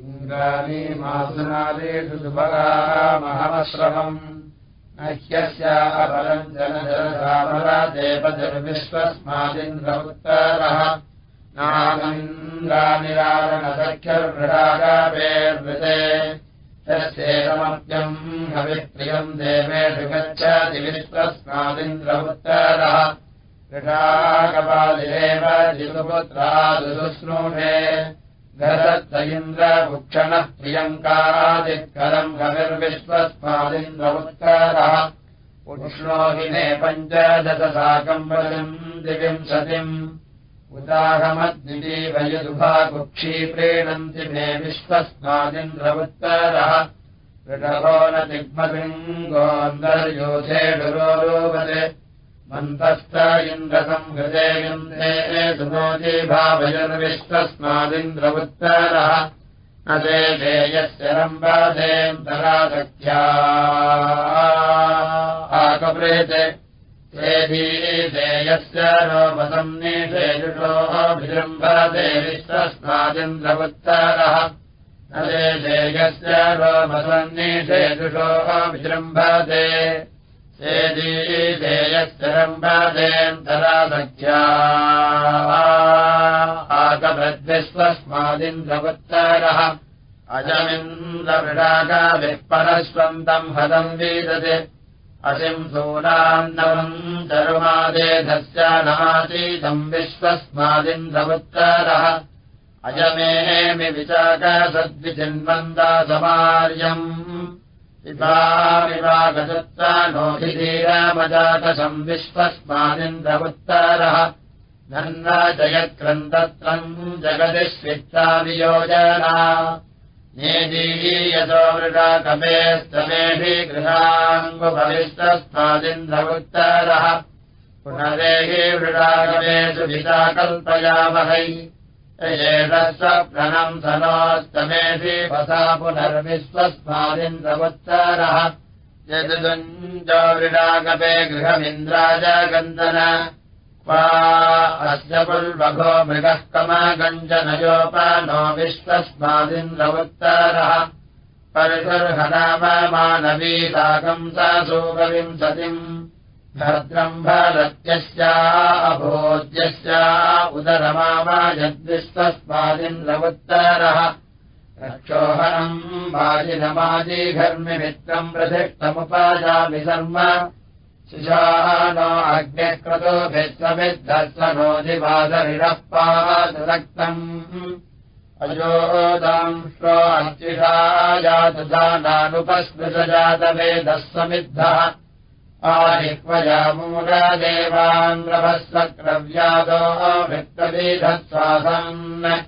इन्द्राणी मासुनादेषु सुभगामहमश्रवम् नह्यस्यापरम् जनजनरामरादेवजर्विश्वस्मादिन्द्रमुत्तरः नामिन्द्रानिरारणसख्यर्भृडागापेर्वृते तस्येदमप्यम् हविप्रियम् देवेषु गच्छति विश्वस्मादिन्द्रमुत्तरः कृषाकपादिरेव जितुपुत्रादुशुश्रूषे गदत्त इन्द्रभुक्षणः प्रियङ्कादित्करम् कविर्विश्वस्मादिन्द्रमुत्तरः उष्णो हिने पञ्चदशसाकम् वदम् दिविंशतिम् उदाहमद्विजीवयदुभा कुक्षी प्रीणन्ति मे विश्वस्मादिन्द्रमुत्तरः। ऋषभो न दिग्मलिङ्गोऽन्तर्योधेषुरोपदे मन्तस्त इन्द्रसंहृते यन्ते सुनोति भावयर्विश्वस्मादिन्द्रमुत्तरः न ते देयस्य रम्बादेन्दरासख्या आकप्रेते। देयस्य रोपसम् निषेजुषोऽभिजृम्भते विश्वस्मादिन्द्रमुत्तरः न ते देयस्य रोपसम् निषेजुषोऽभिजृम्भते देयश्चरम्बादेन्तरासख्या आकभद्विश्वस्मादिन्द्रवुत्तरः अजमिन्द्रविडाकाभिः परस्वन्तम् हदम् वीदते। असिम् सूरान्नवम् चरुमादेधस्य नासीतम् विश्वस्मादिन्द्रवुत्तरः अजमेमि विचाकसद्विचिन्वन्दा समार्यम् पितामिवागसत्ता नोऽधिधीरामजातसम् विश्वस्मादिन्द्रमुत्तरः नन्ना जयक्रन्दत्रम् जगति स्वित्ताभियोजना नेदीयसो मृगाकपेस्तमेभि गृहाङ्गुभविष्टस्मादिन्द्रमुत्तरः पुनरेहि मृगाकपेषु पिता कल्पयामहै एषः सनोस्तमेभि वसा पुनर्विश्वस्मादिन्द्रमुत्तरः यदुञ्जोरिडागपे गृहमिन्द्राज अस्य पुल्वघो मृगः कमगञ्जनयोपनो विश्वस्मादिन्द्रमुत्तरः परिसर्हनाम मानवी साकम् सा सूकविंशतिम् भद्रम् भरत्यस्या अभोज्यस्या उदरमामा यद्विश्वस्मादिन्द्रमुत्तरः रक्षोहनम् वाजिनमाजीघर्मिमित्रम् प्रधिष्टमुपाजामि शर्म शिशाः नो अग्निः क्रतोभिस्वमिद्धस्वनोदिवादरिणः पादरक्तम् अजोदांश्रो अर्चिषा जातुदानानुपस्मृतजातवेदः समिद्धः आदिक्वजामूलदेवान्द्रभस्वक्रव्यादो वृत्तविधत्स्वासन्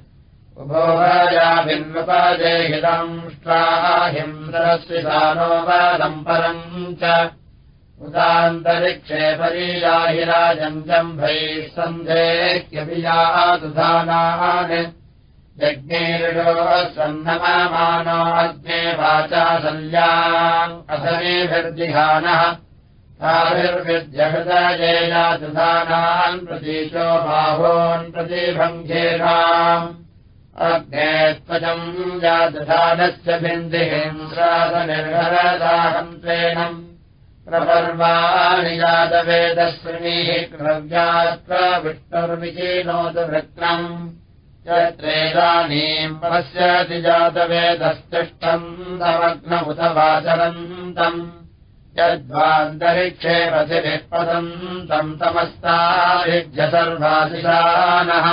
उभोगायाभिन्वपादेहितंष्ट्राहिन्द्रस्विधानो वादम् परम् च। उदान्तरिक्षे परीयाहिराजञ्जम्भैः सन्धेह्यभियादुधानान्। यज्ञेरुषो सन्नमानो अग्ने वाचा शल्याम् असनेभिर्जिहानः ताभिर्विद्यहृदयेयादुधानान् प्रतीशो बाहोन् प्रतिभङ्गेषाम् अग्ने त्वजम् यादधानस्य बिन्दिहेन्द्रासनिर्भरदाहन्त्रेणम् प्रपर्वाणि यादवेदश्रिणीः क्रव्यात्र पश्यति जातवेदस्तिष्ठम् समग्नमुत वाचरन्तम् यद्वान्तरिक्षे पथिभिः पतन्तम् तमस्ताभिज्य सर्वादिशानः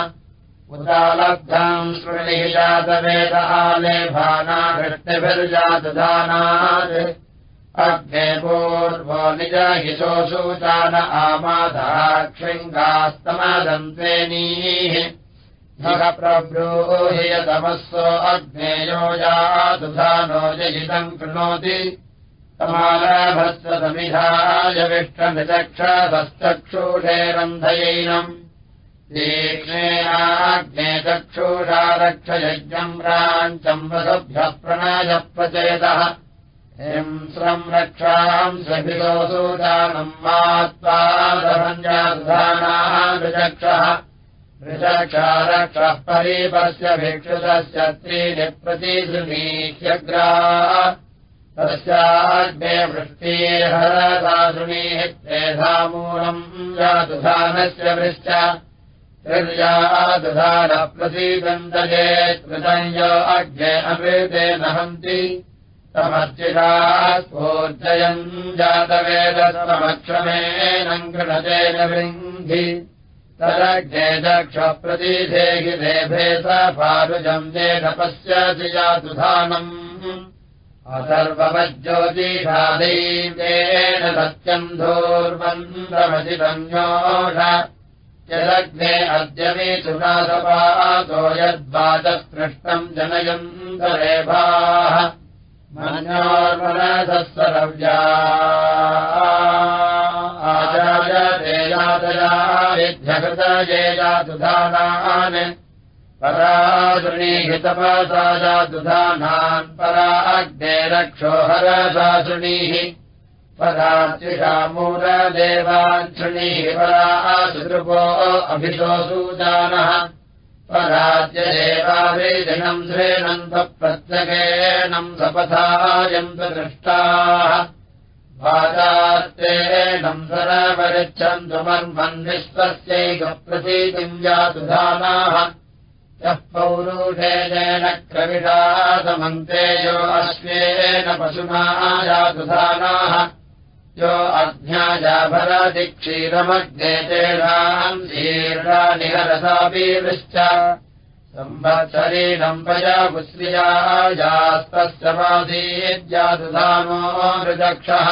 उदालब्धम् शृणिः जातवेद पूर्वो निजहितोऽसूचान आमादाक्षिङ्गास्तमदन्त्वेनीः नः प्रब्रूहि यतमस्सो अग्नेयो यातुधानो जयितम् कृणोति समालाभस्वसमिधाय विष्टनिचक्षसश्चक्षुषेरन्धयैनम् दीक्षेणाग्ने चक्षुषा रक्षयज्ञम् राञ्चम् वसुभ्यः प्रणयः प्रचेतः हिंस्रम् रक्षाम् सभितोऽसूदानम् मात्वादभञ्जाधानाः विचक्षः ऋषक्षारक्षः परीपस्य भिक्षुतस्य त्रीणि प्रतिशृणीह्यग्रा तस्याग्ने वृष्टिहरदाशृणीः तेधामूलम् यातुधानस्य वृश्च त्रिर्यादुधानप्रसीदन्तये कृतयो अग्ने अमृते नहन्ति। समर्चिता स्फूर्जयम् जातवेदसमक्षमेनम् गृणतेन वृङ्घि तदग्ने दक्षप्रतिधेहि देभे स पारुजम् जेनपश्यति जातुधानम् असर्वमज्योतिषादैवेन सत्यम् धूर्वन्द्रमजितन्योष यदग्ने अद्य मे सुनासपातो यद्वाचस्पृष्टम् जनयन्तरेभाः। मनोर्मनसः सरव्या आचार्यतेजातया विध्यकृतये जातुधानान् पराशृणीहितपसा जातुधानान् परा अग्ने रक्षोहरसाशृणीः परात्युषामूलदेवान् शृणीः परा सुदृपो अभिशोसूजानः पराज्यदेवाभिजनम् श्रेणन्तप्रत्यगेणम् सपथायन्त दृष्टाः वाचार्तेनम् सरपरिच्छन्तु मर्मन् विश्वस्यैकप्रतीतिम् जातुधानाः यः पौरुषेण क्रविषासमन्तेयो अश्वेन पशुना जातुधानाः यो अज्ञाजाभरति क्षीरमग्ने तेषाम् शीर्षानिहरसापीवृश्च संवत्सरीणम् प्रजापुश्रियाजास्तस्य मासीद्यादुधानो मृदक्षः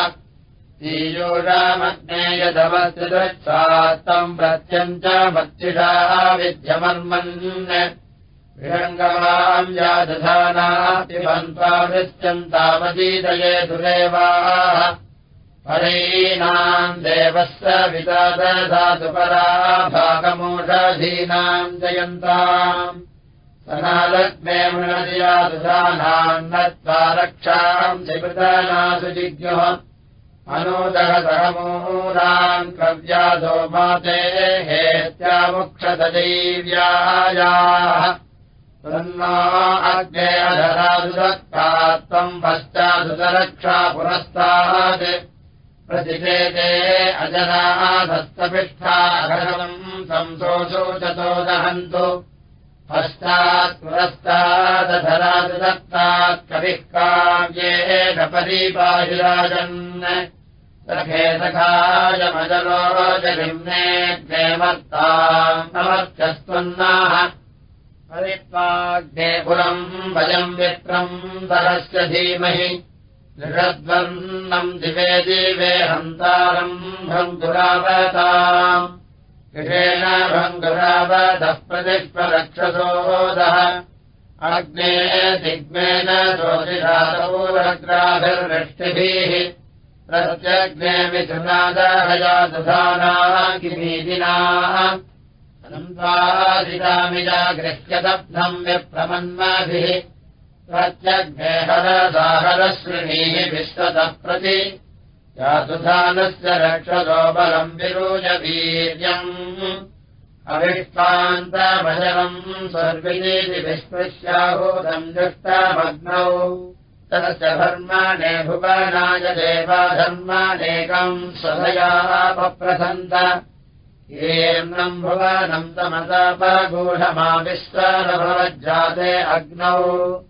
प्रत्यम् च मत्सिषा विद्यमन्मन्। विरङ्गमाम् यादधानातिपन्त्वा वृत्यन्तावतीतये दुरेवाः। परैनाम् देवस्य विदादधातु परा भागमूषधीनाम् जयन्ताम्। सनालग्ने मृणदियादुधानाम् नत्वा रक्षाम् शिवृतनासु जिज्ञुः मनोदः सहमूलाम् कव्यादो माते हेत्यामुक्षतदैव्यायाः तन्ना अग्ने अधरादुदत्ता त्वम् पश्चादुदरक्षा पुरस्तात् प्रतिषेते अजनाधस्तपिष्ठाघनम् संसोषोचतो दहन्तु। पश्चात् पुरस्तादधरादुदत्तात् कविः काव्येन परीपाहिराजन् सखेसखायमजलोजनिम्नेऽग्नेमर्ताम् नमर्त्यस्त्वन्नाः परित्वाग्ने पुरम् वयम् वित्रम् तरस्य धीमहि नृषद्वन्नम् दिवे दिवे हन्तारम् भङ्गुरावताम् कृषेण भङ्गुरावतः प्रतिष्परक्षसोदः अग्ने दिग्मेन ज्योतिषातोरग्राभिर्वृष्टिभिः प्रत्यग्ने मिथुनादहयादुधानाः किमीदिनाः अनन्तादितामिजा गृह्यदब्धम् विप्रमन्माभिः। प्रत्यग्नेहरसाहरश्रिणीः विश्वतः प्रति यातुधानस्य रक्षतो बलम् विरोजवीर्यम् अविष्टान्तमजलम् सर्विनीति विस्पृश्याहूतम् दृष्टमग्नौ तस्य धर्माणे भुवनाय देवाधर्मानेकम् स्वधयापप्रसन्त। येम्नम् भुवनम् तमतापगूढमाविश्वानभवज्जाते अग्नौ।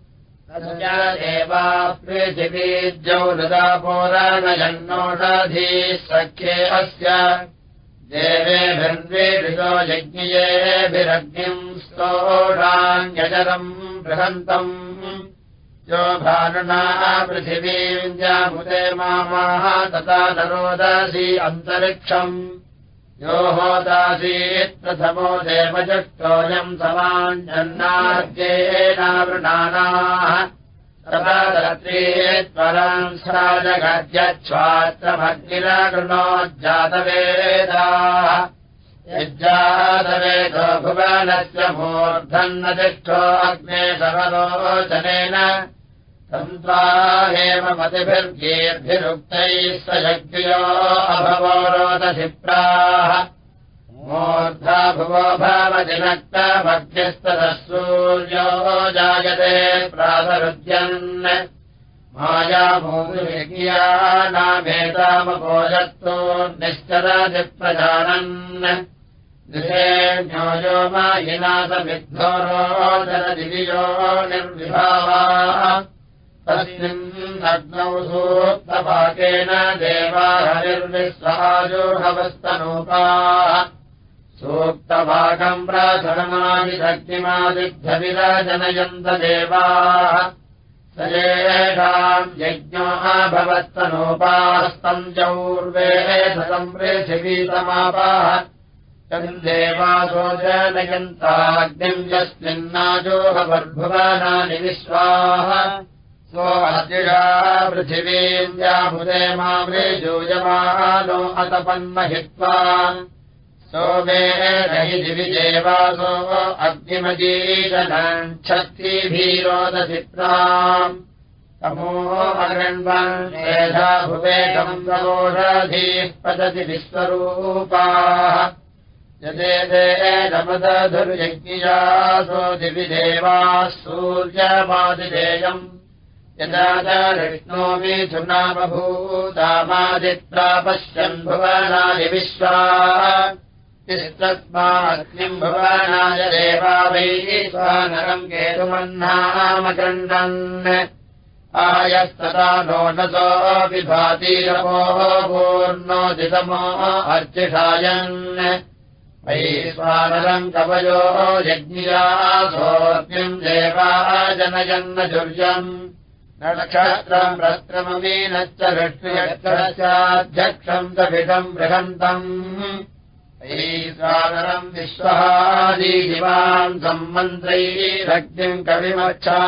देवा पृथिवीज्यौ लदापोरानजन्नोषाधीः सख्ये अस्य। देवेभिर्वेदितो यज्ञयेभिरग्निम् स्तोषान्यजरम् बृहन्तम् यो भानुना पृथिवीम् जामुदे मामाः तथा नरोदासी अन्तरिक्षम्। यो होदासीत् प्रथमो देवजुष्टोऽयम् समान्यन्नाद्येनावृणानाः तदात्रीत्वराम् सा जगद्यच्छ्वात्रभग्निरगृणोज्जातवेदाः यज्जातवेदो भुवनस्य मूर्धन्न तिष्ठो अग्ने सकलोचनेन तन्त्वा एव मतिभिर्गेर्भिरुक्तैः स यज्ञयो अभवोरोदधिप्राः मूर्धा भुवो भवतिनक्तभक्त्यस्ततः सूर्यो जायते प्रातरुद्यन्। मायाभूमिज्ञानामेतामपोजत्तो निश्चरादिप्रजानन् दिशेऽ्यो यो मायिनाथविद्धोरोदरदिवियो निर्विभावाः तस्मिन् अग्नौ सूक्तपाकेन देवाहनिर्विश्वायोहवस्तनूपाः सूक्तभागम् प्राथनमादिशक्तिमादिभ्यविराजनयन्त देवाः। स येषाम् यज्ञो भवत्तनोपास्तम् चौर्वेदम् पृथिवीतमापाः तम् देवासो जनयन्ताग्निम् यस्मिन्नाजोहवर्भुवानानि विश्वाः सो पृथिवीम् व्याहुदे मामृजूयमानो अतपन्महित्वा सोमे हि दिविदेवासो अग्निमजीजनम् क्षत्रिभीरोदधित्राम् तमो अगृण्वन् एधा भुवेकम् सरोषधीः पतति विश्वरूपाः यदे नमदधुर्यज्ञियासो दिविदेवाः सूर्यमादिदेयम् यदा च भुवनाय विश्वा तिस्तस्माग्निम् भुवनाय देवा वै स्वानरम् केतुमह्नामकण्डन् आयस्तदा नो न सो विभातीरमो पूर्णो दितमो अर्चिषायन् वैश्वानरम् कवयो यज्ञियासोऽग्निम् देवा जनयन्नजुर्यम् नक्षत्रम् रत्रममीनश्च ऋष्यक्षस्याध्यक्षम् दभिषम् बृहन्तम्। वैश्वानरम् विश्वहादिवाम् सम्मन्त्रैरग्निम् कविमक्षा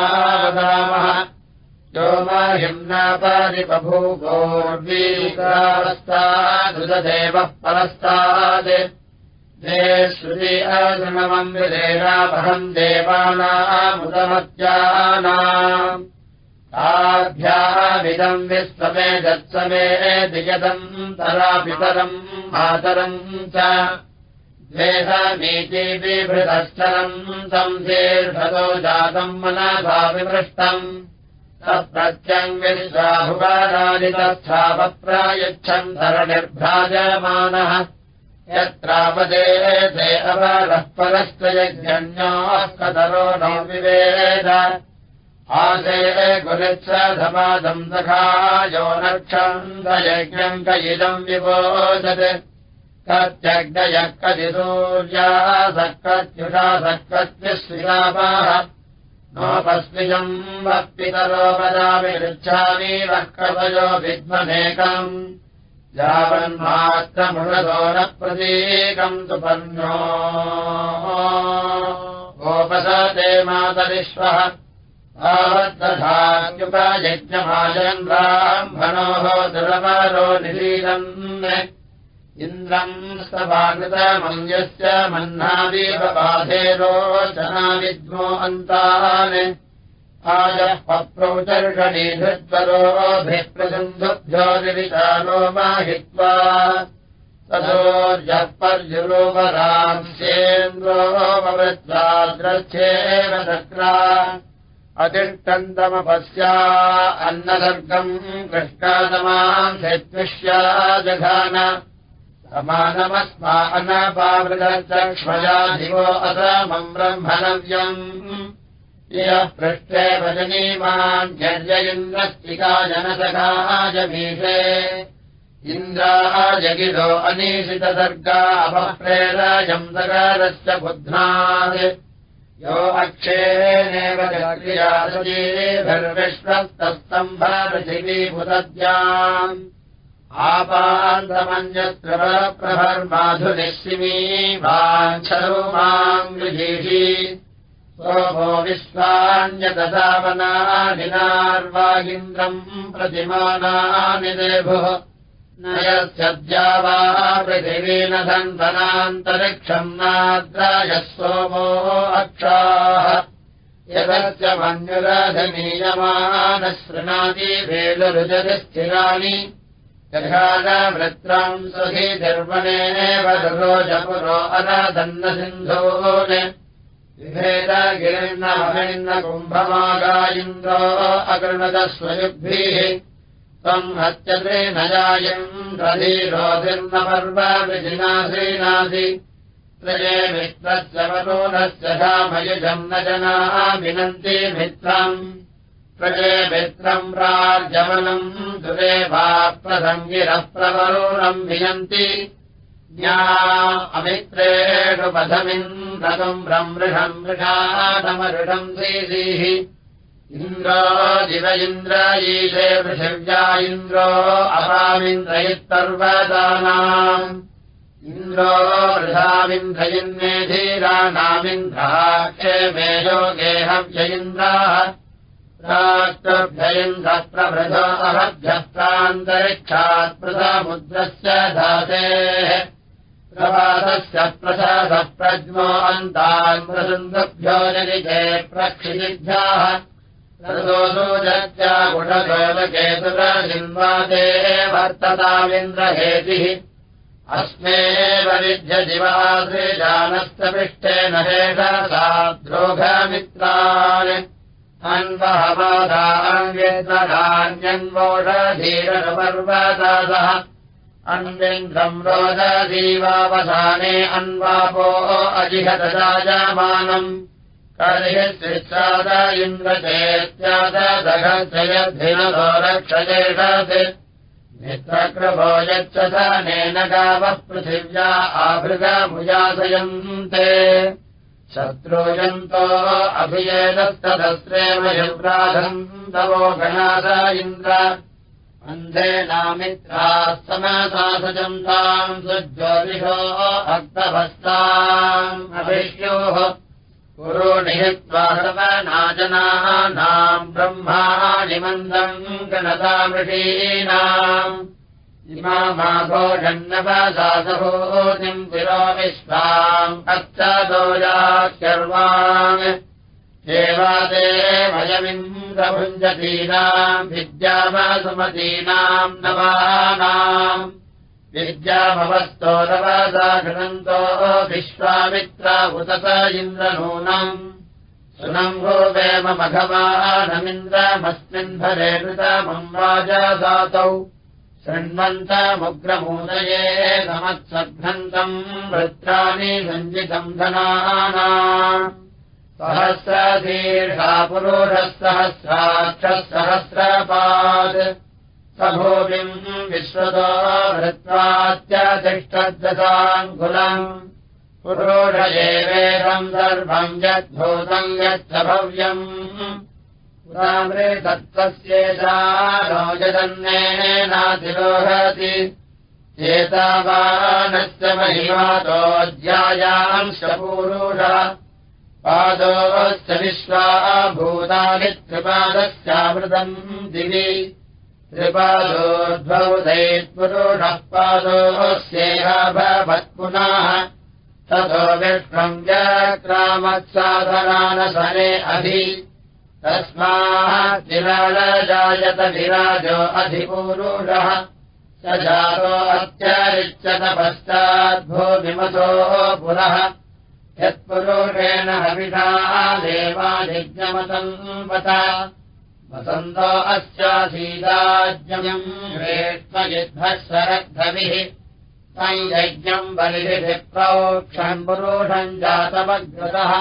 वदामः सोमाहिम्नापादिबभूगोर्वीकावस्तादुदेवः परस्तात् ते श्रुति अगृणमन्विदेवापहम् देवानामुदमत्यानाम् ताभ्यामिदम् विश्वमे दत्समे दिगतम् तरापितरम् मातरम् च द्वेषमीतिबिभृतश्चरम् तम् दीर्घतो जातम् विश्वाभुवारादितस्थापप्रायच्छम् धरणिर्भ्राजमानः यत्रापदे परश्च यज्ञन्योः कतरो नो विवेद आसे गुरुत्सधमादम् सखायो नक्षन्दयज्ञम् कयिदम् विबोधत्। कत्यग्नयः कति सूर्याः सक्कत्युषा सक्कत्यश्रिलापाः नोपस्मिजम् वः पितरो वदामि गच्छामि वः कवयो विद्मनेकम्। यावन्मात्रमृगतो न प्रतीकम् सुपन्नो गोपसते मातरिश्वः ब्राह्मणोः दुरवरो निलीलम् इन्द्रम् स्तवाकृतमन्यस्य मह्नादीव बाधेरोचना विद्मो अन्तान् आयः पप्रौचर्षणीधृद्वरोभिप्रसन्धुभ्यो निविचारो माहित्वा तथोर्यः पर्युरोपरांस्येन्द्रोपवृद्राद्रच्छेव सक्रा अतिष्ठन्तमपस्या अन्नसर्गम् कृष्णातमाम् शत्विष्या जघान। समानमस्मा अनपावृतक्षमया दिवो असमम् ब्रह्मणव्यम् यः पृष्ठे भजनीमान् जर्य इन्द्रस्तिका जनसखाजमीषे इन्द्राजगिरो अनीशितसर्गा अपप्रेराजम् सकारस्य बुध्नात् यो अक्षेणेव जग्रियासजेभिर्विश्वस्तस्तम्भपृथिवीभुतद्याम् आपान्तमन्यत्र प्रभर्माधुनिशिमी वाञ्छरो माम् गृहीषि सोमो विश्वान्यतदावनानिनार्वागिन्द्रम् प्रतिमानानि देभुः न यस्यद्या वा पृथिवीनधन्तनान्तरिक्षम् नाद्रायः सोमो अक्षाः। यदस्य मन्युराधनीयमानः शृणाति वेलरुजति स्थिराणि यथानवृत्रम् सुहि निर्वणेव दुरोजपुरो अनदन्नसिन्धून् विभेदगिरिर्नमहिन्नकुम्भमागा इन्द्रो अगृणदस्वयुग्भिः त्वम् हत्यते न जायम् रधीरोधिर्न पर्वविधिनासीनासि त्रये मित्रस्य न जनाः विनन्ति मित्रम् प्रजे मित्रम् राज्यमनम् दुरेवा प्रसङ्गिरः प्रवरोणम् विनन्ति ज्ञा अमित्रेषु पथमिन्द्रतुम् ब्रह्मृषम् मृषाटमऋषम् श्रीः इन्द्रो दिव इन्द्र ईशे पृथिव्या इन्द्रो अपामिन्द्रयित्तर्वदानाम्। इन्द्रो वृथामिन्द्रयिन्मे धीराणामिन्द्रः क्षेमे योगेहव्य इन्द्राः। राष्ट्रभ्ययन्द्रः प्रभृतो अहभ्यस्त्रान्तरिक्षात् प्रथमुद्रस्य धातेः। प्रभातस्य प्रसादः प्रज्मो अन्तान् प्रसन्दभ्यो जनिके प्रक्षितिभ्याः ोजा गुणगोलकेतुरजिन्वादे वर्ततामिन्द्रहेतिः अस्मेव विद्यजिवादृजानस्तपृष्ठेन हेषसा द्रोघमित्रान्। अन्वहमादान्यन्वोषधीरपर्वदासः अन्विन्द्रम् रोदधीवावसाने अन्वापो अजिहतजायमानम् िश्चाद इन्द्रचेत्यादघयद्धिनो रक्षयेषत् मित्रकृभो यच्च धनेन गावः पृथिव्या आभृगमुजासयन्ते शत्रुयन्तो अभियेदस्तदस्रेव युव्राधम् तवो गणास इन्द्र। अन्धेनामित्राः समसासजन्ताम् सुज्योतिषो भक्तभस्ताम् अभिष्योः पुरोणिहित्वा सर्वनाजनानाम् ब्रह्माणि मन्दम् गणतामृषीणाम्। इमामाघोषन्नवसासभूतिम् पुरो विश्वाम् कच्चदोजार्वान् देवादे वयमिन्द्रभुञ्जतीनाम् विद्यावासुमतीनाम् नवानाम् विद्याभवस्तोरवादा घृणन्तो विश्वामित्रा उतत इन्द्रनूनम्। सुनम्भो वेम मघवानमिन्द्रमस्मिन् भरे कृतमम् राजातौ शृण्वन्तमुग्रमूदये समत्सघ्नन्तम् वृत्राणि सञ्जितम् धनाना। सहस्रशीर्षा पुरुषः सहस्राक्षः सहस्रपात् भूमिम् विश्वतो भृत्वात्यतिष्ठद्दशाङ्कुलम् पुरोढयेवेदम् सर्वम् यद्भूतम् यच्च भव्यम् पुरामृतत्त्वस्येषा नो यदन्नेनातिरोहति एतावानस्य महिमातोऽध्यायांशपूरुष पादोश्च विश्वा भूतानि त्रिपादस्यामृतम् दिवि त्रिपादोद्भवदैत्पुरुषः पादोस्येह भवत्पुनः ततो विष्णम् जक्रामत्साधनानसने अधि। तस्मात् विराजो अधिपूरुषः। स जातो अत्यरिच्यत पश्चाद्भूमिमतो पुरः यत्पुरुषेण हविषा देवाधिज्ञमतम् वत वसन्तो वेष्मयिद्भः सरद्धभिः तम् यज्ञम् बलिभिः प्रोक्षम् पुरुषम् जातमग्रतः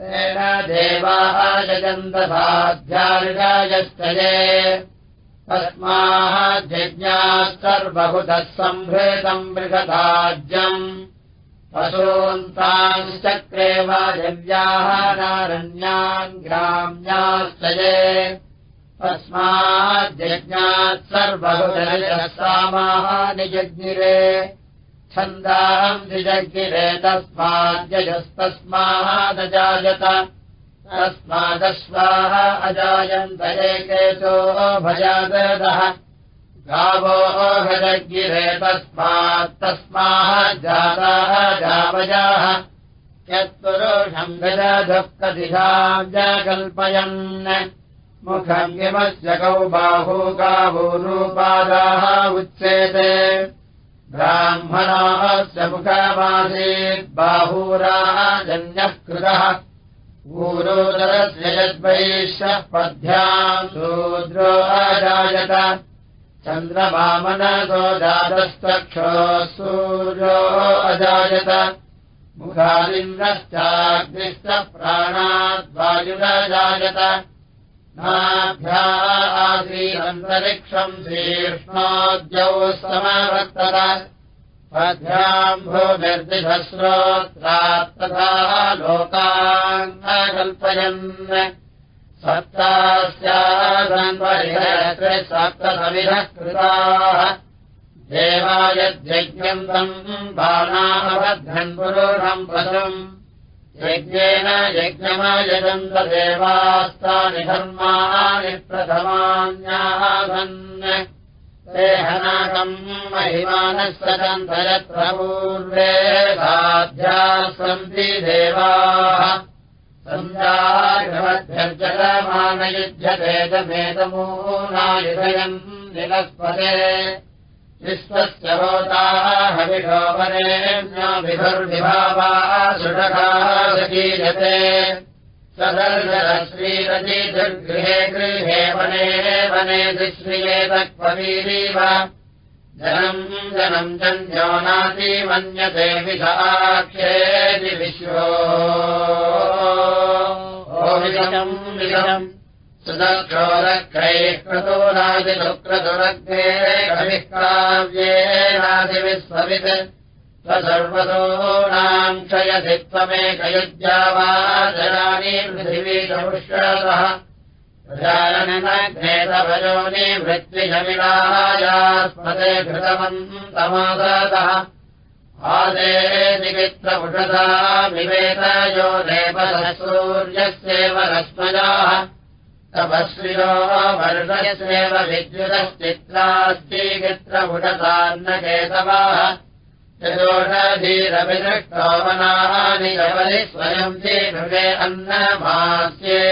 तेन देवाः यजन्तसाध्यार्गायस्तये तस्माः जज्ञाः सर्वभुतः सम्भृतम् बृहदाज्यम् पशून्तांश्चक्रे वा जव्याः नारण्यान् ग्राम्याश्चये तस्माद्यज्ञात् सर्वहुदयः सामाः निजग्निरे छन्दाम् निजग्निरे तस्माद्यजस्तस्मादजायत तस्मादश्वाः अजायन्त एकेतो भजादः गावो भजगिरे तस्मात् तस्माः जाताः गावजाः यत्पुरुषम् गजधुःखदिशाम् च कल्पयन् मुखम् किमस्य कौ बाहू गावूरूपादाः उच्येते ब्राह्मणास्य मुखमासीत् बाहूराजन्यः कृतः। ऊरोदरस्य यद्वैश्यः पद्भ्याम् शूद्रो अजायत चन्द्रवामनसो जातस्तक्षो सूर्यो अजायत। मुखादिन्द्रश्चाग्निश्च प्राणाद्वायुरजायत नाभ्या आसीदन्तरिक्षम् श्रीष्णोद्यौ समवर्तत। पद्भ्याम् भूमिर्दिभस्रोत्रात् तथा सप्तास्यासन्परिहरत्रे सप्तसमिधः कृताः। देवायज्ञम् पुरुषम् पशुम्। यज्ञेन यज्ञमयजन्तदेवास्तानि धर्माणि प्रथमान्यासन्। देहनाकम् महिमानः सदन्त यत्र पूर्वे साध्याः सन्ति देवाः सञ्जागमध्यर्जलमानयुध्यते च मेदमूनायुधयम् निलस्पते विश्वस्य होताः हविषोपरेण्यभिभुर्विभावा सुषकाः सकीयते सदर्शनश्रीरति दुर्गृहे गृहे वने वने दुश्रियेतक्ववीरीव जनम् जनम् जन्यो नाति मन्यते विधाख्येति विश्वो। विषम् विषम् सुदक्षोरक्रैः क्रतोराजिशुक्रतुरग्ने कविः काव्येनादिविस्ववित् स्वसर्वतोनाम् क्षयसि त्वमेकयुज्या वा जनानि पृथिवी चमुष्यतः प्रजाननघ्नेतभजोनि वृत्तिजमिलायास्मते घृतमम् तमादतः आदे निमित्रपुषदा विवेतयो देवसूर्यस्येव रश्मजाः। तपस्विनो वर्षयस्येव विद्युतश्चित्रास्तीमित्रपुषतान्नकेतवाः यदोषधीरभिदृष्टोमनानि कवलि स्वयम् धीरुगे अन्नमास्ये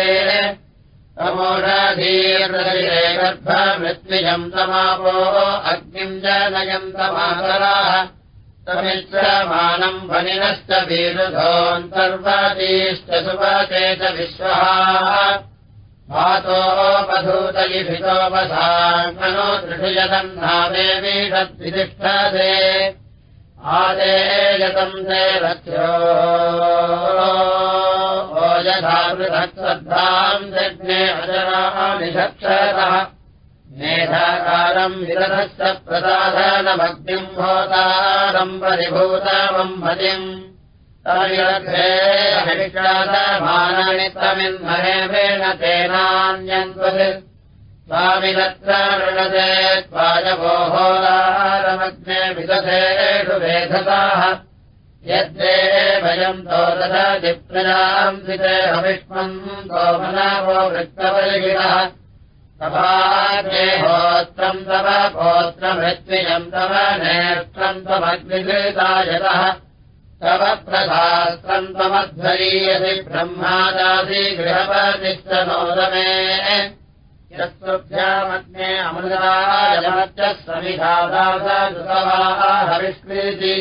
तमोषधीर्दये गर्भमृत्विजम् तमापो अग्निम् जनयम् तमातराः तमित्रमानम् वनिनश्च वीरुधोऽन्तर्वातीश्च सुपते च विश्वः मातोपधूतयिभितोपसाङ्गनो दृढयदन्नादेवीषद्वितिष्ठते आदेयतम् ते रथ्यो ओजधावृतश्रद्धाम् जज्ञे अजरानिषक्षरः मेधाकारम् विरथश्च प्रसाधनभक्तिम् भोतारम् परिभूतमम् भजिम् तमिलघ्रेमानानि तमिन्महेभेन तेनान्यन्वत् स्वामिनत्र ऋणते त्वाजवोहोदारमग्ने विदधेषु वेधताः यद्वे भयम् तो तथा जिप्रजाम् सिते हविष्मम् गोमनावो वृत्तपरिगिरः तवाग्नेहोत्रम् तव गोत्रमृत्विजम् तव नेत्रम् त्वमग्निकृतायतः तव प्रधास्त्रम् त्वमध्वरीयसि ब्रह्मादासि गृहपतिश्च नोदमे यस्तुभ्यामग्ने अमृतायमच्च समिधादासुतवाः हविष्कृति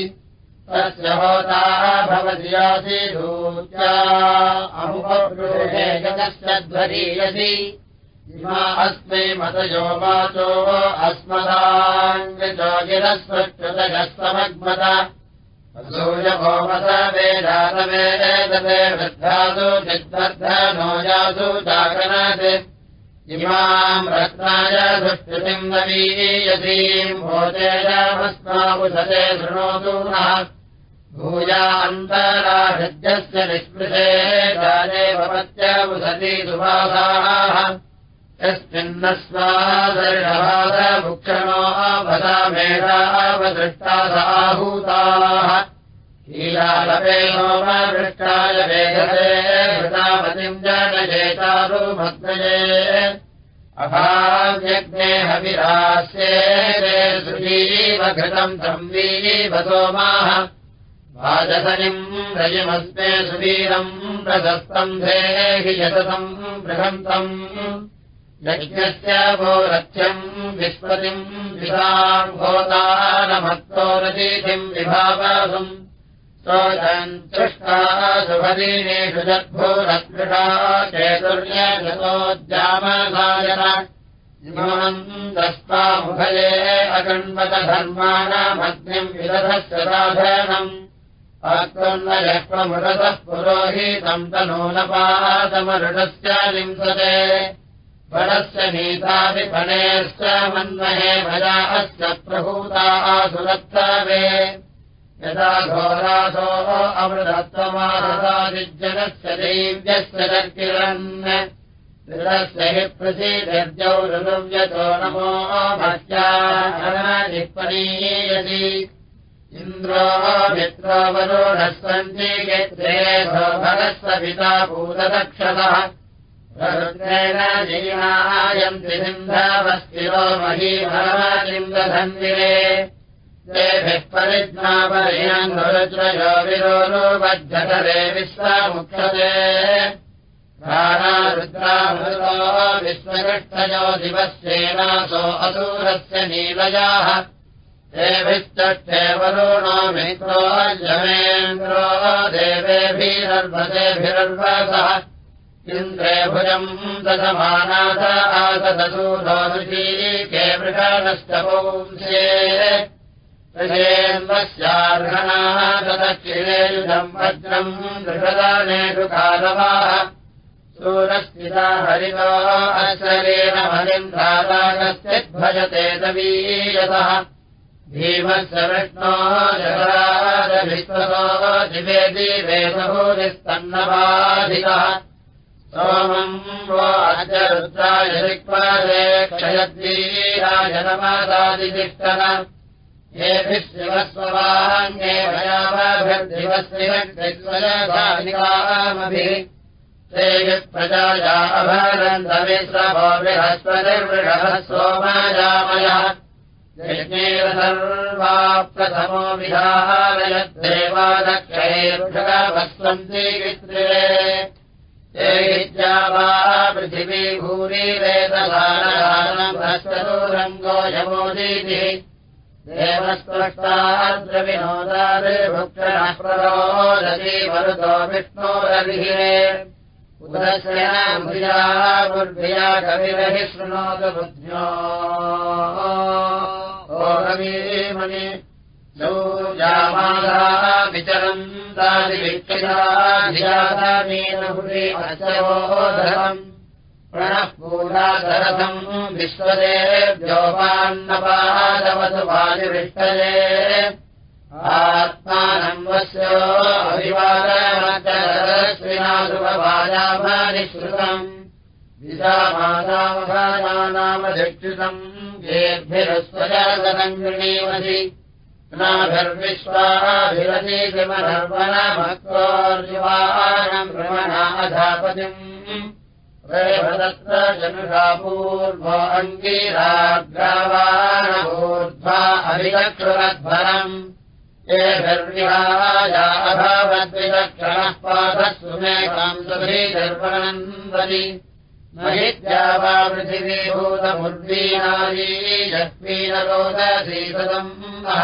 तस्य होताः भवति धूत्या अमुपगृहे जगश्च ध्वरीयसि। इमा अस्मै मतयो वाचो अस्मदाङ्गजोगिरस्वच्युतगस्तमग्मत सूर्यभोमस वेदातवेदते वृद्धासु चिद्वर्धनो यासु जागरत्। इमाम् रत्नाय सुष्टुतिम् नवीयसीम् भोजेयामस्मावुसते शृणोतु नः भूयान्तराहृद्यस्य निःस्पृशे जाले भवत्यवसति सुवासाः यस्मिन्नस्मादर्शवादमुक्षणो भदा मेधावदृष्टासाहूताः शीलालपेनोमदृष्टाय वेधते भृतामतिम् जनजेतारुमग्नये अभाव्यग्ने हविरास्ये सुजीव घृतम् संवीव सोमाः वाजसनिम् रजमस्मे सुवीरम् प्रदस्तम् धेहि यततम् बृहन्तम् यज्ञस्य भोरथ्यम् विस्पतिम् विधाम् भोतानभक्तो रतीतिम् विभावासुम् सोदम् तृष्टा सुभदीनेषु जद्भोरत्मृषा चेतुर्यजतोद्यामसायन इमाम् दस्तामुभये अगण्वतधर्माणामग्निम् विदधस्य साधनम् आत्मन्नयक्वमृतः पुरोहितम् तनूनपातमरुणस्य लिंसते। वरस्य नीतादिपणेश्च मन्महे भजा अस्य प्रभूता आसुरत्तवे यदा घोरासो अमृतत्वमाहतादिजनस्य दैव्यस्य चर्किरन् दृढस्य हि प्रसीदर्जौ ऋतव्यतो नमो भक्त्यापणीयति इन्द्रो भूतदक्षतः रुद्रेण जीनायन्ति सिन्धावस्तिरो महीभरालिन्दधन्विरे तेभिः परिज्ञापयन् रुद्रयो विरोरुबद्धकरे विश्वामुक्षते। रुद्रामृतो विश्वकृष्टयो दिवस्येनासो असूरस्य नीलयाः देभिश्चक्षेवरुणो मित्रो जमेन्द्रो देवेभिरर्भतेभिरर्वसः इन्द्रे भुजम् दशमानाथ आसदसूरोनुशीके वृषाणश्चपुंसे ऋषेन्वस्यार्हणाः तदक्षिणेयुधम् वज्रम् दृढदानेषु कालवाः सूरस्थिता हरितो अशरेण हरिन्द्रादागस्यद्भजते तवीयतः भीमस्य विष्णोः जगराजभिश्वतो दिवे दिवे बहुनिस्तन्नवाधिकः सोमम् वो अजरुद्राय ऋक्वादे क्षयद्वीराजनमादादितिष्ठन येभिः शिवस्ववाङ्गे भयाभिर्दिवस्विहग्निकामभिः ते प्रजाया अभरन्दमिश्रभो बृहस्पतिर्वृषः सोमायामयः यज्ञेन सर्वा प्रथमो विधारयद्देवादक्षयेर्भगवस्वन्ति वित्रे ते विद्या वा पृथिवी भूरि वेदसारङ्गो यमोदीतिः। देवस्पष्टाद्रविनोदादिभुक्षणः प्ररोदति मरुतो विष्णोरविहे उदस्य भुजा बुद्ध्या कविरहि शृणोतु बुद्ध्यो तादिविक्षिताधियामीनभुरि अचवोधरम् प्रणः पूरादरथम् विश्वदेव्योपान्नपादवतु वायुविष्टये। आत्मानम् वस्यो अभिवादमश्विनासुभवाजाभानिश्रुतम् विशामादामभानामधिक्षितम् येभ्यस्वजातनम् गृणीमसि नाभिर्विश्वाभिरति किमधर्मणमक्रोर्युवानम् भ्रमणाधापतिम् रेभदत्र जनुषा पूर्वो अङ्गीराग्रावाणभूर्ध्वा अभिलक्षुरध्वरम् येभिर्विहाया अभावद्विलक्षणः पाठः सुमेकाम् सुधीदर्पणन्दति महित्या वा पृथिवीभूतमुद्वीनादी यस्मीनरोदधीसदम् वः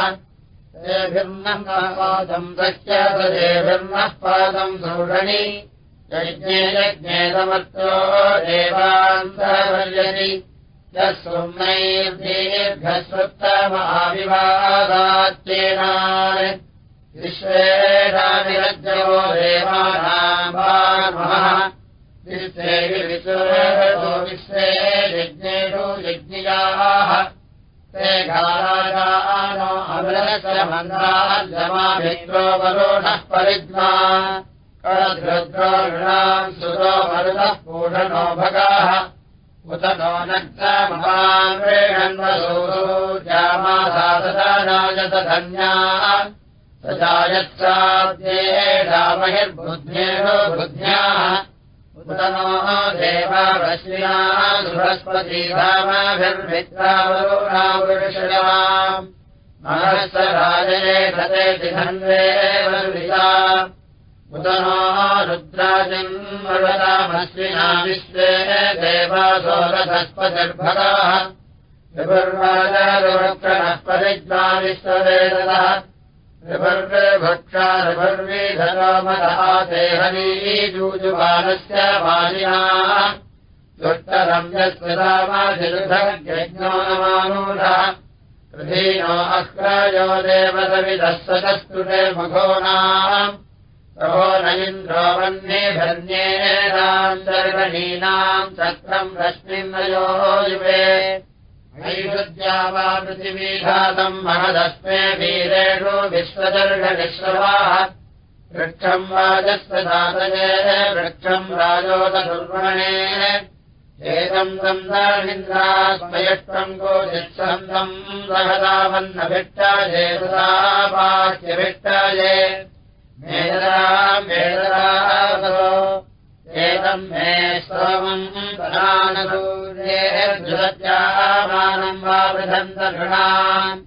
तेभिर्नः पादम् दश्च तदेभिर्नः पादम् सौषणि यज्ञे यज्ञे समर्थो देवान्तर्यति यस्वैर्देभ्यस्वत्तमाविवादात्येनान् विश्वेनानिरज्जो देवानाम्बामः विश्वे विश्वो विश्वे यज्ञेषु यज्ञियाः ते घाराजानो अमृतमन्दाजमाभिन्द्रो वरुणः परिज्ञा ृद्रोणाम् सुरो मरुतः पूषणो भगाः। उत नो नमासादधानायतधन्याः स जायत्साध्ये रामहिर्बुद्धेनो बुद्ध्याः उत नो देवावश्विनाः बृहस्पतिधामाभिर्मित्रावरुणावृषयाम् महस्य राजये धते तिधन्वेव उत नो रुद्राजन्मृतामश्विना विश्वे विपर्वाजारुवक्षणः परिज्वाविश्ववेदः विपर्वे भक्षा दुष्टरम्यस्य रामाधिरुधज्ञो नमानूढः प्रधीनो अक्रायो देवदविदः सचस्तुते मघोनाम् प्रभो न इन्द्रो वह्ने धन्येनाम् सर्वणीनाम् चक्रम् रश्मिन्नयो नैषुद्या वा पृथिवीघातम् महदस्मे वीरेषु विश्वदर्घविश्रवाः वृक्षम् वाजस्वदातये वृक्षम् राजोदुर्वणे एतम् तम् दाहिन्द्रास्मयष्टम् गोचित्सन्तम् सहदावन्नभिष्टाये सदा बाह्यभिष्टाये मेदरामेदरासो एतम् मे सोमम् प्रधानसूर्येर्जुलज्यामानम् वा वृधन्तृणाम्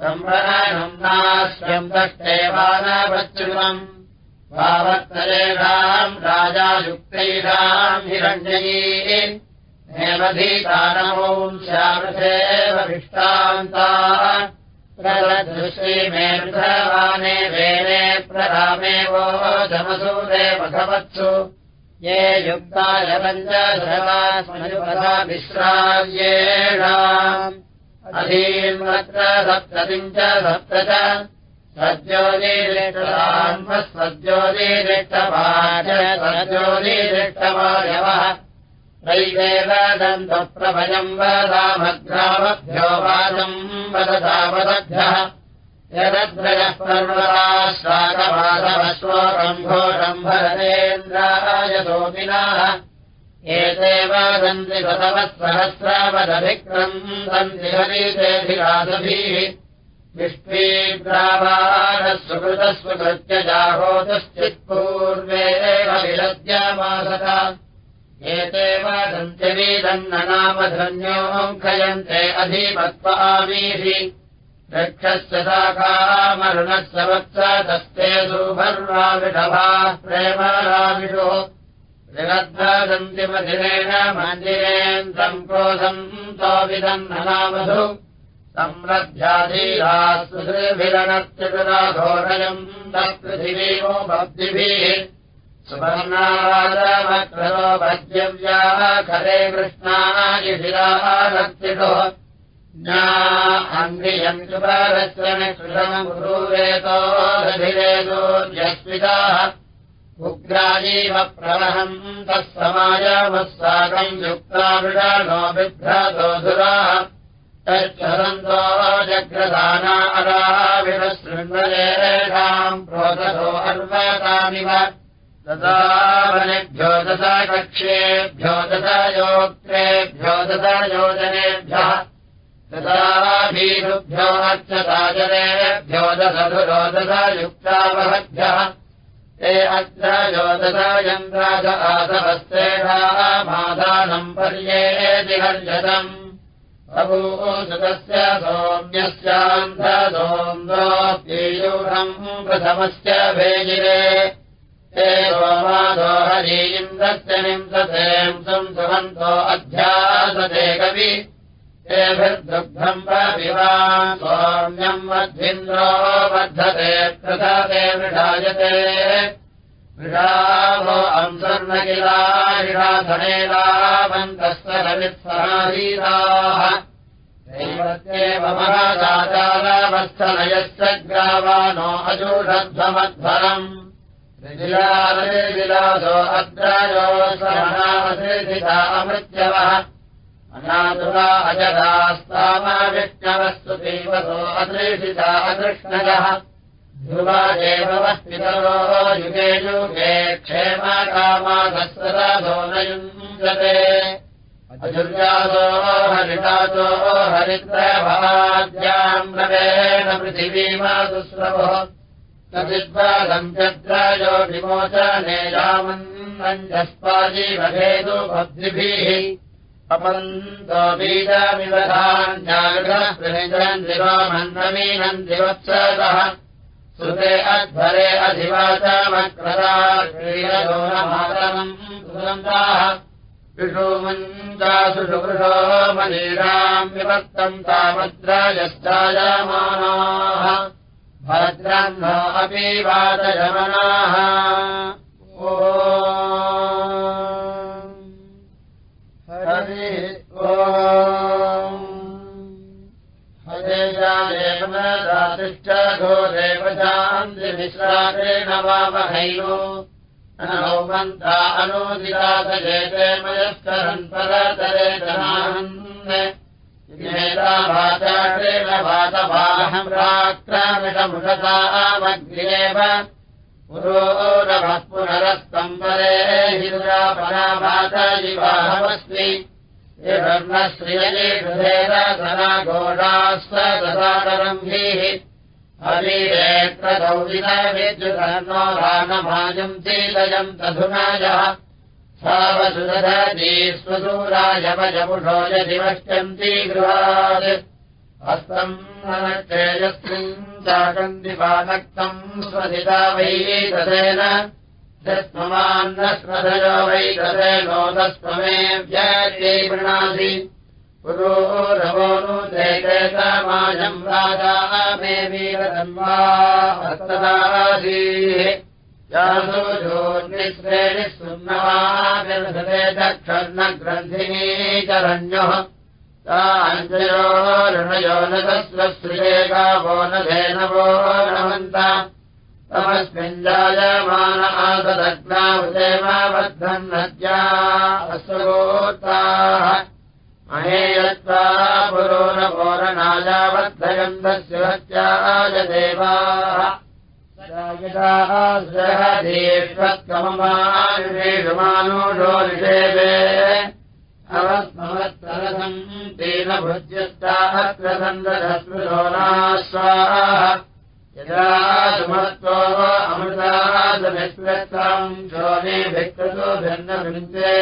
संवरणम् नाश्यम् दष्टेवानवच्युतम् वावत्तरेषाम् राजायुक्तैषाम् हिरण्ययी। हेमधीतानमोम् श्यामसेवभिष्टान्ता प्रदृश्रीमेर्धवाने वेने प्ररामेवो जमसूरे भगवत्सु ये युक्ताय पञ्चधवास्मयुपधा विश्राव्येषाम् अधीन्वत्र सप्ततिम् च सप्त च सज्जोदीरिष्टवान्मस्वज्योदीरिष्टवाच सज्जोदीरिष्टवायवः त्रैवेदन्तप्रभयम् वदामग्रामभ्यो वादम् वदतावदभ्यः यदद्वयः पर्वताश्वाकवादवश्वकम् घोषम् भरतेन्द्राय सोमिनाः एते वदन्ति बतवः सहस्रावदभिक्रम् दन्ति हरितेऽधिरासभिः विष्णीग्रावाणः सुकृतस्वकृत्य जाहोतश्चित्पूर्वेव विलज्यमासत एते वदन्त्यवीदन्न नाम अधिपत्वामीः रक्षस्य शाखामरुणस्य वत्सदस्ते सुभर्वाविषभाः प्रेमराविषो मन्दिरेन्द्रम् क्रोधम् तोविदन्न नामधु संरभ्याधीरास्विरणत्यचुराघोरयम् तत्पृथिवीमो भक्तिभिः। सुवर्णाराजमक्रतो भज्यव्याः खरे कृष्णायुषिरालक्षितो ज्ञा अङ्गियम् सुपरश्रम कृषमगुरुवेतोऽधिरेतोऽस्मिताः उग्राजीव प्रवहम् तः समाजमः साकम् युक्ता मृडानो बिभ्रतोऽधुराः तच्छरन्तो जग्रदाना अराविरशृङ्गलेषाम् प्रोदतो अर्वतामिव तदावनेभ्यो दशा कक्षेभ्यो दशा योक्त्रेभ्यो दशा योजनेभ्यः दशधुरो दशा युक्तावहभ्यः ते अत्र योदशायन्द्राज आसवस्तेषा मादानम् पर्येति हर्यतम् बभूसुतस्य सौम्यस्यान्धसोन्द्रोऽप्ययूढम् प्रथमस्य भेजिरे। ते सोमादो हरीन्द्रस्य निंसतेम् संसुवन्तो अध्यासते कवि तेभिर्दुग्धम् प्रविवान् सौम्यम् मध्विन्द्रो वर्धते प्रथते मृढायते मृषावो अंसर्नगिलाहिराधनेलावन्तस्तरवित्सराधीराः दैवत्येव महादाचारवस्थलयश्च ग्रावानो अजूढध्वमध्वरम् विलासो अग्रायो श्रवणावसिता अमृत्यवः अनादुरा अजदास्तामाविष्णवस्तु देवतो अदृशिता अकृष्णजः ध्रुवा एव वस्तितरो युगे युगे क्षेमकामाधस्वदाधो न युञ्जते अजुर्यादो हरितादो हरिद्रभाद्याम् रवेण पृथिवीमादुस्रवो न विद्वादम् चद्रायो विमोचने रामन्नञ्जस्पाजीवभेदो भद्रिभिः अपन्तो प्रनिजन्ति रामन्नमीनन्ति वत्सरः सुते अध्वरे अधिवाचमक्रदा क्रीडयोनमातरम् सुगन्धाः विषुमञ्चासुषुवृषो मनीराम् विवर्तम् तावद्राजश्चायमानाः भद्रम् अपि वाचयमनाः। ओ घोरेव शान्तिविश्रामेण वामहैनो अनौमन्ता अनुदिरातजेते मयस्करन् परतरे जनाहन्नेता वाचाक्रेण वातवाहम्राक्रामिषमुषतामग्र्येव पुरोरभः पुनरस्तम्बरे हिरापरावाचयिवाहमस्मि श्रियलीषुधेरधना घोषास्वदसादरम्भीः हरिरेत्रदौदिनविद्युधनो राममाजम् चीलयम् तधुनायः। सावसुदधी स्वसूरायवजपुषो यदिवश्यन्ती गृहात् हस्तम् नक्षेयस्मिन् चाकन्दिपानक्तम् स्वधिता वै तदेन यस्ममान्नस्मधयो वै तदेनोदस्त्वमे व्यायै गृणासि पुरो नु चैतमाजम् राजा मे जोर्निश्रेणि सुन्नवानिर्हृते दक्षर्णग्रन्थिनी चरण्योः ताञ्जयो ऋणयो न धेनवो नमन्त तमस्मिन् जायमान आसदग्नावदेवाबद्धम् नद्या अस्वगोताः महेयत्वा पुरो न पोरणायावद्धयन्तस्य हत्याय देवाः देष्वत्कममानुषो निषेवे अवस्मवत्तरसम् तेन भुज्यस्तात्र सन्दधस्मृशोनाश्वाः यदा सुमत्तो अमृतादमिस्मृतम् शोने भिक्ततो भिन्नभिन्ते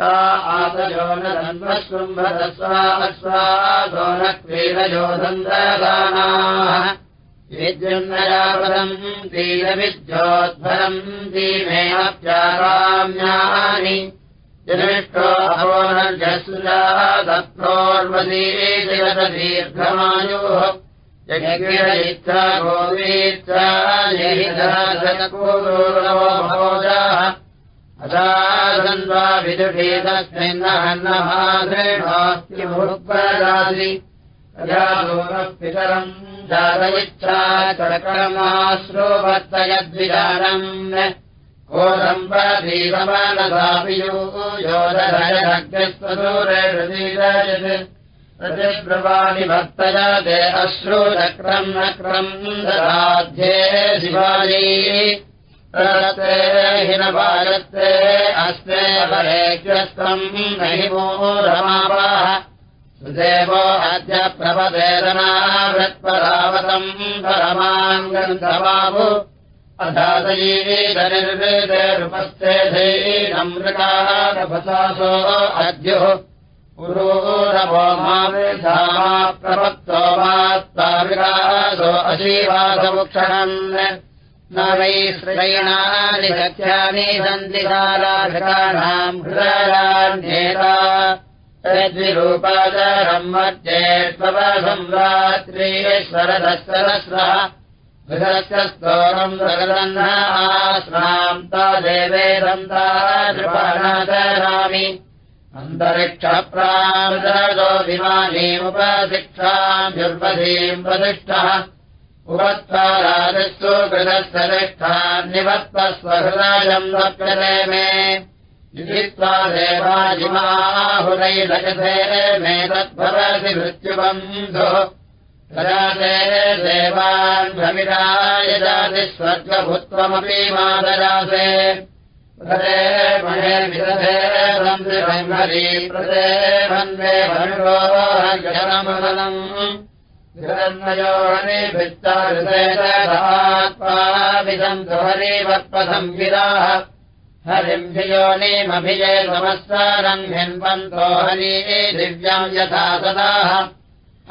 ता आतयो न धन्वशृम्भदस्वा अश्वासो न क्रीडयोधन्ददानाः विद्युन्नयापदम् तीरविद्योद्भरम् दीमेऽप्याकाम्यानि जनिष्ठो अपोनर्जसुजा गोवीच्छा महोजाः अदासन्वा विदुषेतस्मिन्नहन्नमादृढास्ति भूत्पदासि प्रजादूरः पितरम् जातयिच्छा कडकरमाश्रोवर्तयद्विदानम् कोदम्बधीरमानसापियो प्रतिब्रवाणि भक्तया ते अश्रुचक्रम् नक्रम् दधाध्ये शिवाजी प्रदत्ते हिनपायत्ते अस्ते परेग्यस्तम् नहि वो रमापाः सुदेवो अद्य प्रपदेदनावृत्परावतम् परमाम् गन्धबाबु अधातयीतनिर्वेदेरुपस्थे धैनमृगारभसासो अद्युः पुरोरवो मामेधामा प्रपत्तो मात्ताविरासो अशीवासमुक्षणन् न श्रयणानि सख्यानि सन्ति मध्ये त्वसंरात्रीश्वरदस्सरस्रः हृदस्य स्तोरम् जगदन्नाश्राम् ता देवे नृपानाचरामि अन्तरिक्षप्रादो विमानीमुपशिक्षाभ्युर्वधीम् वसिष्ठः। उपत्वा राजस्सु गृहस्य निष्ठान्निवत्त्वस्वहृदायम् लप्यते मे। जित्वा देवाजिमाहुरैलगधे मे तद्भवति मृत्युबन्धुः तदा ते देवान् भविराय जाति स्वर्गभूत्वमपि मादरासे प्रदे महे विदधे ब्रह्मरी प्रदे भन्वे भनुरोहनमलम् भित्तात्माविदम् हरिवत्पथम् गिराः हरिम् धियोनिमभिजय समस्तारम् हिन्वन्तो हरी दिव्यम् यथा सदाः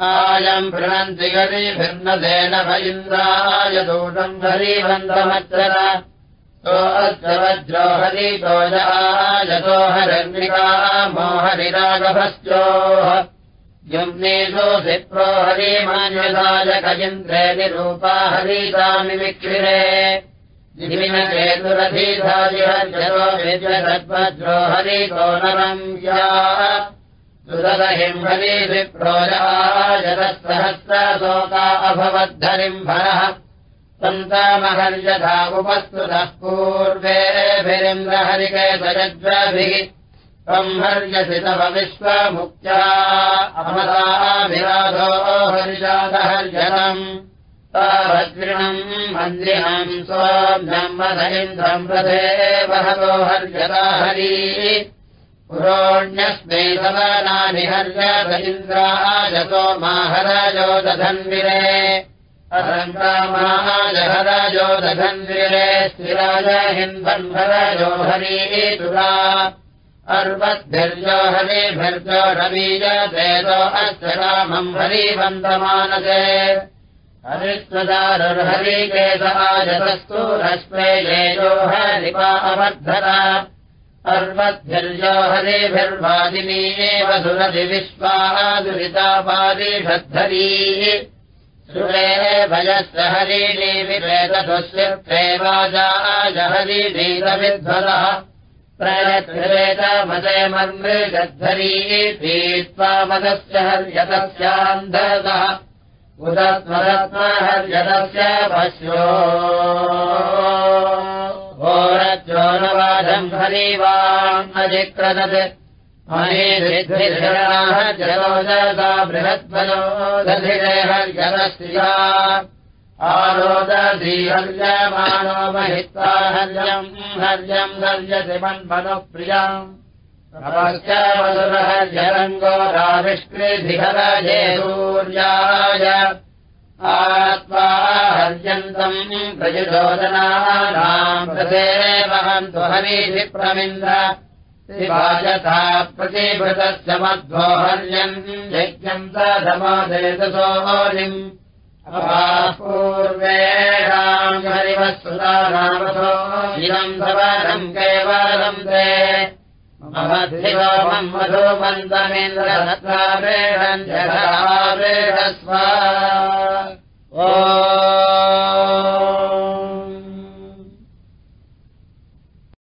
आयम् पृणन्ति गरीभिर्नदेन भीन्द्राय दूतम् हरीबन्धमच्चर तो अस्य वज्रो हरितो यतो हरण्विका मोहरिरागभश्चोः युम्नेषोऽसिप्रो हरिमान्यदाय कजिन्द्रे निरूपा हरितामि विक्षिरे जिमिनकेतुरधीधाजिहर्जरो विद्वद्वज्रो हरितो नरम् या सुदहिम् हरिभिप्रोजायतः अभवद्धरिम् भरः सन्तामहर्यथा उपस्तुतः पूर्वेभिरिन्द्रहरिकेतजद्रभिः त्वम् हर्यसि तव विश्वमुक्त्या अमदाभिराधो हर्षादहर्जनम् तावद्रिणम् मन्दिरम् स्वाब्धम् मधीन्द्रम् रथे वहतो हर्यता हरी पुरोण्यस्मै सवनानि हर्यत इन्द्राजतो माहरजो दधन्विरे अहङ्कामाजहरजो दधन्विरे स्थिराज हिन्वन्भरजो हरीतुरा अर्वद्भिर्जो हरिभिर्जो रवीजतेजो अस्य रामम् हरिवन्दमानसे। हरिस्वदारुर्हरिकेश आजतस्तु रश्मे येजो हरिपा अवर्धत अर्वद्भिर्जो हरिभिर्वादिनी एव सुरति विश्वादुरितापादिषद्धरी। सुरे भयस्य हरिणी विवेदधुस्य प्रेवाजाजहरिणीरविध्वरः प्रयत्रेतमते मन्मृगद्धरी पीत्वा मदस्य हर्यतस्यान्धतः उदत्मदत्महर्यतस्य पश्यो बृहद्वयो दधिरे हर्यतस्या आरोदधीहर्यमाणो महित्वा हर्यम् हर्यम् हर्यति मन्मनुप्रियाम् नमश्च मधुरहर्यरङ्गो राविष्कृधिहरजे सूर्याय हर्यन्तम् प्रयुजोदनानाम् कृते हरिभिप्रमिन्द्र। शिवाजथा प्रतिभृतस्य मध्वो हर्यम् यज्ञम् सधमोदेतसोलिम् पूर्वेषाम् हरिवत्सुतानामथो इदम् सवरम् केवलम् ते मधुमन्दमेन्द्राव